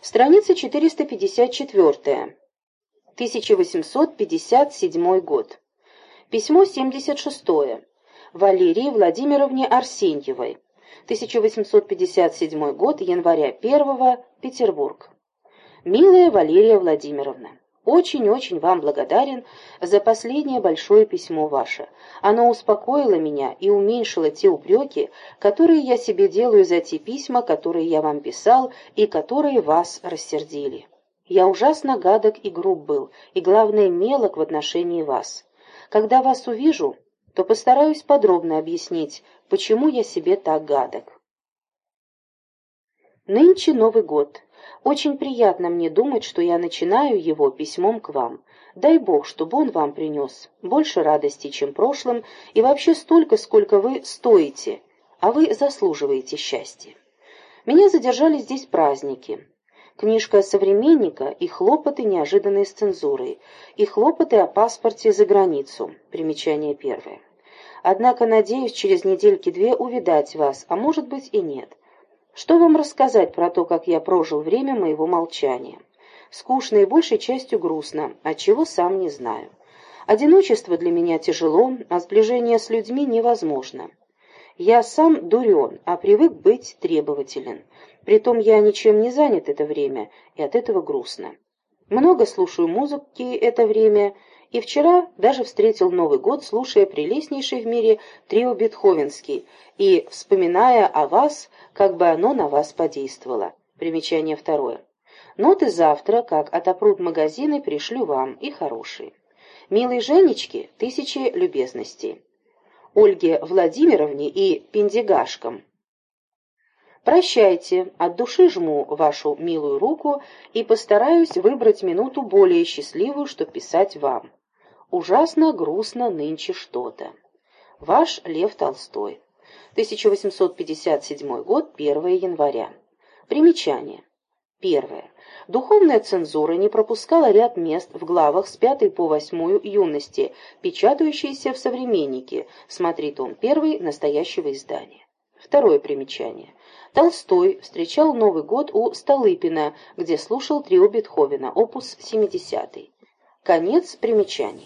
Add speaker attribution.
Speaker 1: Страница 454. 1857 год. Письмо 76. Валерии Владимировне Арсеньевой. 1857 год, января 1 Петербург. Милая Валерия Владимировна, очень-очень вам благодарен за последнее большое письмо ваше. Оно успокоило меня и уменьшило те упреки, которые я себе делаю за те письма, которые я вам писал и которые вас рассердили. Я ужасно гадок и груб был, и, главное, мелок в отношении вас. Когда вас увижу, то постараюсь подробно объяснить, почему я себе так гадок. Нынче Новый год. Очень приятно мне думать, что я начинаю его письмом к вам. Дай Бог, чтобы он вам принес больше радости, чем прошлым, и вообще столько, сколько вы стоите, а вы заслуживаете счастья. Меня задержали здесь праздники. Книжка современника и хлопоты, неожиданные с цензурой, и хлопоты о паспорте за границу. Примечание первое. Однако надеюсь через недельки-две увидать вас, а может быть и нет. Что вам рассказать про то, как я прожил время моего молчания? Скучно и большей частью грустно, отчего сам не знаю. Одиночество для меня тяжело, а сближение с людьми невозможно. Я сам дурен, а привык быть требователен. Притом я ничем не занят это время, и от этого грустно. Много слушаю музыки это время, и вчера даже встретил Новый год, слушая прелестнейший в мире трио Бетховенский и вспоминая о вас, как бы оно на вас подействовало. Примечание второе. Ноты завтра, как отопрут магазины, пришлю вам, и хорошие. Милые Женечки, тысячи любезностей. Ольге Владимировне и Пендигашкам. Прощайте, от души жму вашу милую руку и постараюсь выбрать минуту более счастливую, чтобы писать вам. Ужасно грустно нынче что-то. Ваш Лев Толстой. 1857 год, 1 января. Примечание. Первое. Духовная цензура не пропускала ряд мест в главах с 5 по 8 юности, печатающиеся в «Современнике», смотри том 1 настоящего издания. Второе примечание. Толстой встречал Новый год у Столыпина, где слушал трио Бетховена, опус 70. Конец примечаний.